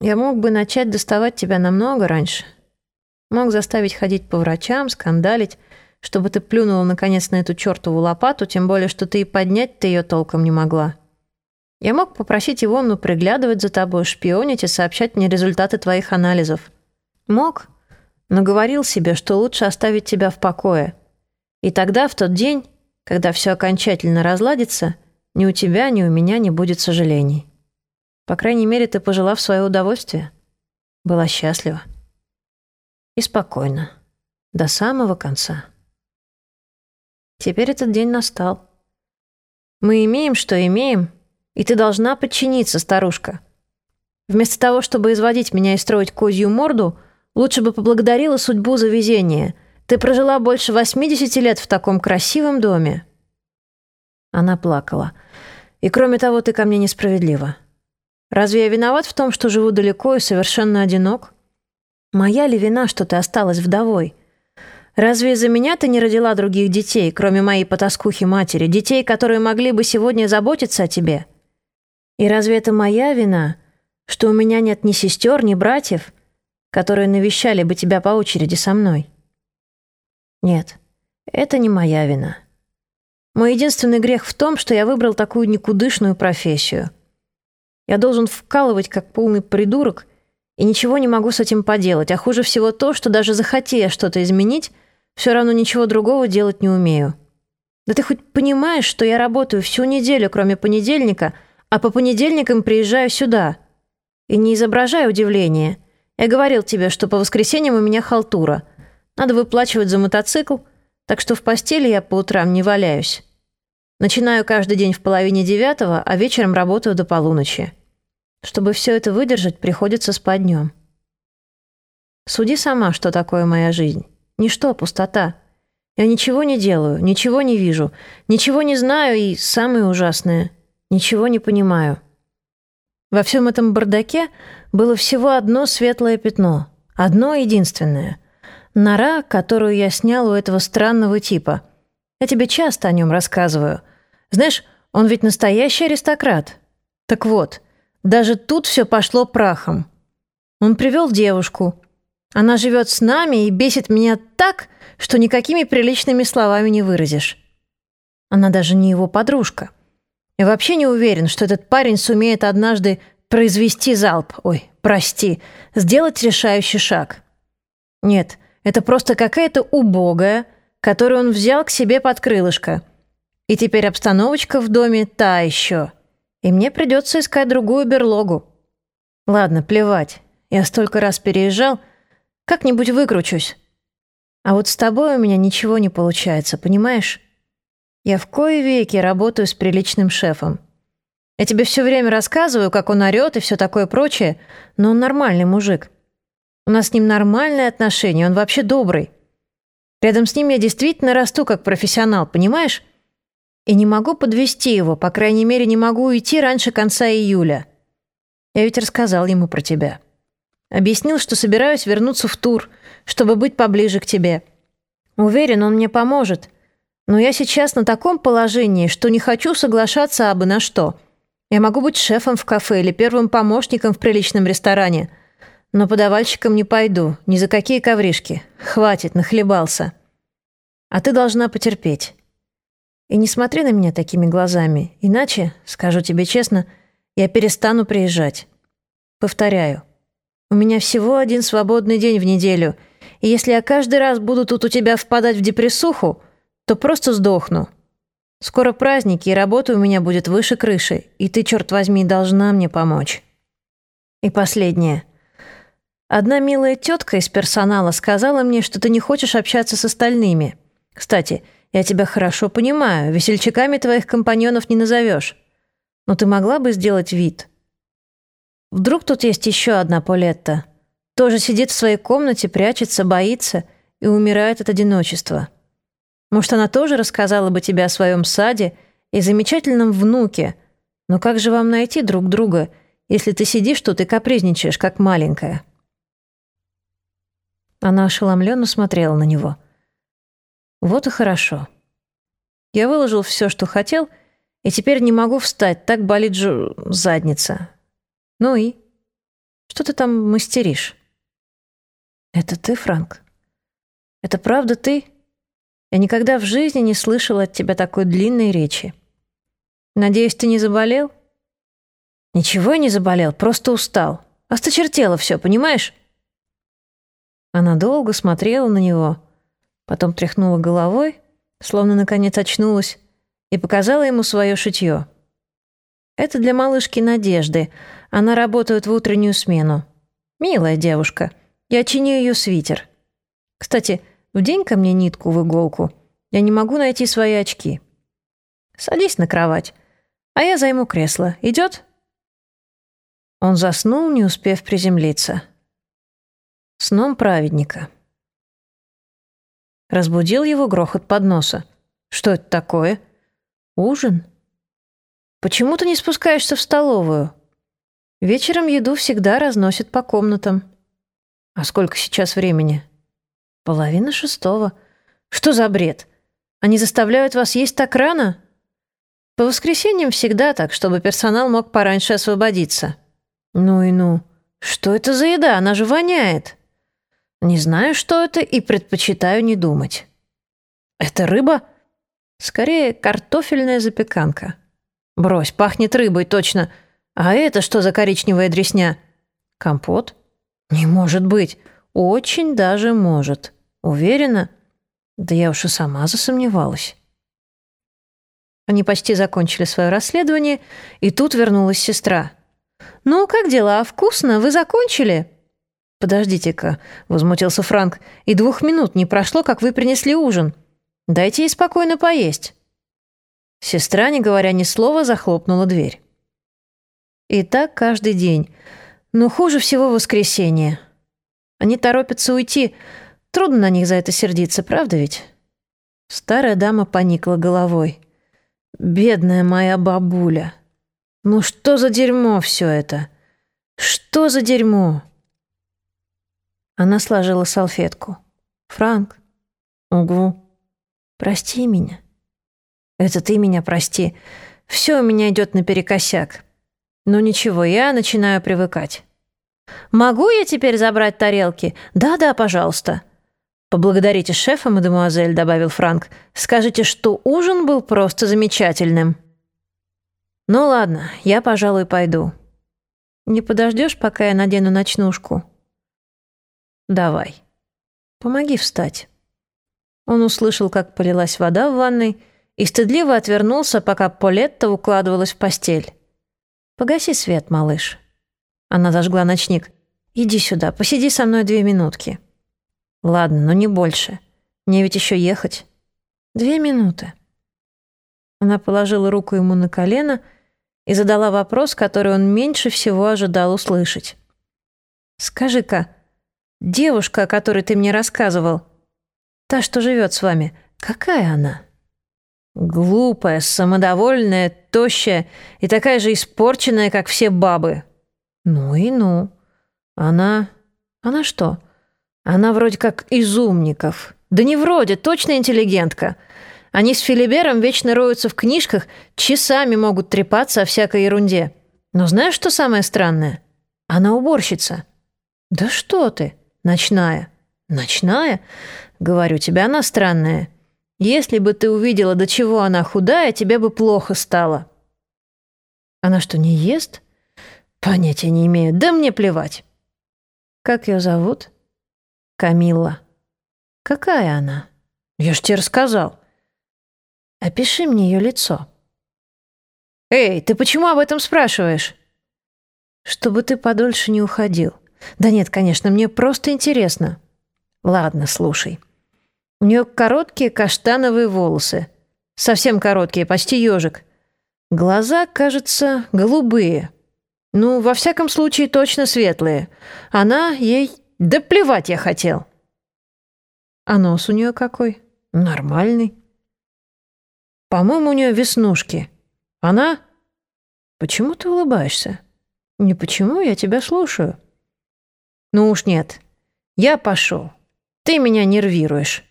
Я мог бы начать доставать тебя намного раньше. Мог заставить ходить по врачам, скандалить, чтобы ты плюнула наконец на эту чертову лопату, тем более, что ты и поднять-то ее толком не могла. Я мог попросить Ивонну приглядывать за тобой, шпионить и сообщать мне результаты твоих анализов. Мог, но говорил себе, что лучше оставить тебя в покое. И тогда, в тот день, когда все окончательно разладится, ни у тебя, ни у меня не будет сожалений. По крайней мере, ты пожила в свое удовольствие. Была счастлива. И спокойно. До самого конца. Теперь этот день настал. Мы имеем, что имеем, и ты должна подчиниться, старушка. Вместо того, чтобы изводить меня и строить козью морду, лучше бы поблагодарила судьбу за везение. Ты прожила больше 80 лет в таком красивом доме. Она плакала. И кроме того, ты ко мне несправедлива. Разве я виноват в том, что живу далеко и совершенно одинок? Моя ли вина, что ты осталась вдовой? Разве из-за меня ты не родила других детей, кроме моей потаскухи матери, детей, которые могли бы сегодня заботиться о тебе? И разве это моя вина, что у меня нет ни сестер, ни братьев, которые навещали бы тебя по очереди со мной? Нет, это не моя вина. Мой единственный грех в том, что я выбрал такую никудышную профессию. Я должен вкалывать как полный придурок и ничего не могу с этим поделать, а хуже всего то, что даже захотея что-то изменить, все равно ничего другого делать не умею. Да ты хоть понимаешь, что я работаю всю неделю, кроме понедельника, а по понедельникам приезжаю сюда. И не изображай удивления. Я говорил тебе, что по воскресеньям у меня халтура. Надо выплачивать за мотоцикл, так что в постели я по утрам не валяюсь. Начинаю каждый день в половине девятого, а вечером работаю до полуночи. Чтобы все это выдержать, приходится спать днем. Суди сама, что такое моя жизнь. Ничто, пустота. Я ничего не делаю, ничего не вижу, ничего не знаю и, самое ужасное, ничего не понимаю. Во всем этом бардаке было всего одно светлое пятно, одно единственное. Нора, которую я снял у этого странного типа. Я тебе часто о нем рассказываю. Знаешь, он ведь настоящий аристократ. Так вот, даже тут все пошло прахом. Он привел девушку, она живет с нами и бесит меня так, что никакими приличными словами не выразишь. Она даже не его подружка. Я вообще не уверен, что этот парень сумеет однажды произвести залп, ой, прости, сделать решающий шаг. Нет, это просто какая-то убогая, которую он взял к себе под крылышко. И теперь обстановочка в доме та еще. И мне придется искать другую берлогу. Ладно, плевать. Я столько раз переезжал — как-нибудь выкручусь. А вот с тобой у меня ничего не получается, понимаешь? Я в кои веки работаю с приличным шефом. Я тебе все время рассказываю, как он орёт и все такое прочее, но он нормальный мужик. У нас с ним нормальные отношения, он вообще добрый. Рядом с ним я действительно расту как профессионал, понимаешь? И не могу подвести его, по крайней мере, не могу уйти раньше конца июля. Я ведь рассказал ему про тебя. Объяснил, что собираюсь вернуться в тур, чтобы быть поближе к тебе. Уверен, он мне поможет. Но я сейчас на таком положении, что не хочу соглашаться абы на что. Я могу быть шефом в кафе или первым помощником в приличном ресторане. Но подавальщиком не пойду, ни за какие ковришки. Хватит, нахлебался. А ты должна потерпеть. И не смотри на меня такими глазами, иначе, скажу тебе честно, я перестану приезжать. Повторяю, у меня всего один свободный день в неделю, и если я каждый раз буду тут у тебя впадать в депрессуху, то просто сдохну. Скоро праздники, и работа у меня будет выше крыши, и ты, черт возьми, должна мне помочь. И последнее. Одна милая тетка из персонала сказала мне, что ты не хочешь общаться с остальными. Кстати, я тебя хорошо понимаю, весельчаками твоих компаньонов не назовешь. Но ты могла бы сделать вид, Вдруг тут есть еще одна Полетта. Тоже сидит в своей комнате, прячется, боится и умирает от одиночества. Может, она тоже рассказала бы тебе о своем саде и замечательном внуке. Но как же вам найти друг друга, если ты сидишь тут и капризничаешь, как маленькая?» Она ошеломленно смотрела на него. «Вот и хорошо. Я выложил все, что хотел, и теперь не могу встать, так болит же задница. Ну и? Что ты там мастеришь?» «Это ты, Франк? Это правда ты? Я никогда в жизни не слышала от тебя такой длинной речи. Надеюсь, ты не заболел?» «Ничего я не заболел, просто устал. Осточертело все, понимаешь?» Она долго смотрела на него, потом тряхнула головой, словно наконец очнулась, и показала ему свое шитье. «Это для малышки Надежды. Она работает в утреннюю смену. Милая девушка. Я чиню ее свитер. Кстати, вдень ко мне нитку в иголку. Я не могу найти свои очки. Садись на кровать, а я займу кресло. Идет?» Он заснул, не успев приземлиться. Сном праведника. Разбудил его грохот подноса. Что это такое? Ужин? Почему ты не спускаешься в столовую? Вечером еду всегда разносят по комнатам. А сколько сейчас времени? Половина шестого. Что за бред? Они заставляют вас есть так рано? По воскресеньям всегда так, чтобы персонал мог пораньше освободиться. Ну и ну. Что это за еда? Она же воняет. Не знаю, что это, и предпочитаю не думать. Это рыба? Скорее, картофельная запеканка. Брось, пахнет рыбой, точно. А это что за коричневая дресня? Компот? Не может быть. Очень даже может. Уверена? Да я уж и сама засомневалась. Они почти закончили свое расследование, и тут вернулась сестра. «Ну, как дела? Вкусно? Вы закончили?» «Подождите-ка», — возмутился Франк, — «и двух минут не прошло, как вы принесли ужин. Дайте ей спокойно поесть». Сестра, не говоря ни слова, захлопнула дверь. И так каждый день. Но хуже всего воскресенье. Они торопятся уйти. Трудно на них за это сердиться, правда ведь? Старая дама поникла головой. «Бедная моя бабуля! Ну что за дерьмо все это? Что за дерьмо?» Она сложила салфетку. «Франк?» «Угу. Прости меня». «Это ты меня прости. Все у меня идет наперекосяк. Но ничего, я начинаю привыкать». «Могу я теперь забрать тарелки?» «Да-да, пожалуйста». «Поблагодарите шефа, мадемуазель», — добавил Франк. «Скажите, что ужин был просто замечательным». «Ну ладно, я, пожалуй, пойду». «Не подождешь, пока я надену ночнушку?» «Давай. Помоги встать». Он услышал, как полилась вода в ванной, и стыдливо отвернулся, пока Полетта укладывалась в постель. «Погаси свет, малыш». Она зажгла ночник. «Иди сюда, посиди со мной две минутки». «Ладно, но не больше. Мне ведь еще ехать». «Две минуты». Она положила руку ему на колено и задала вопрос, который он меньше всего ожидал услышать. «Скажи-ка, Девушка, о которой ты мне рассказывал, та, что живет с вами, какая она? Глупая, самодовольная, тощая и такая же испорченная, как все бабы. Ну и ну. Она... Она что? Она вроде как из умников. Да не вроде, точно интеллигентка. Они с Филибером вечно роются в книжках, часами могут трепаться о всякой ерунде. Но знаешь, что самое странное? Она уборщица. Да что ты? «Ночная». «Ночная?» «Говорю, тебя она странная. Если бы ты увидела, до чего она худая, тебе бы плохо стало». «Она что, не ест?» «Понятия не имею. Да мне плевать». «Как ее зовут?» «Камилла». «Какая она?» «Я ж тебе рассказал». «Опиши мне ее лицо». «Эй, ты почему об этом спрашиваешь?» «Чтобы ты подольше не уходил». Да нет, конечно, мне просто интересно. Ладно, слушай. У нее короткие каштановые волосы. Совсем короткие, почти ежик. Глаза, кажется, голубые. Ну, во всяком случае, точно светлые. Она ей... Да плевать я хотел. А нос у нее какой? Нормальный. По-моему, у нее веснушки. Она... Почему ты улыбаешься? Не почему, я тебя слушаю. «Ну уж нет. Я пошел. Ты меня нервируешь».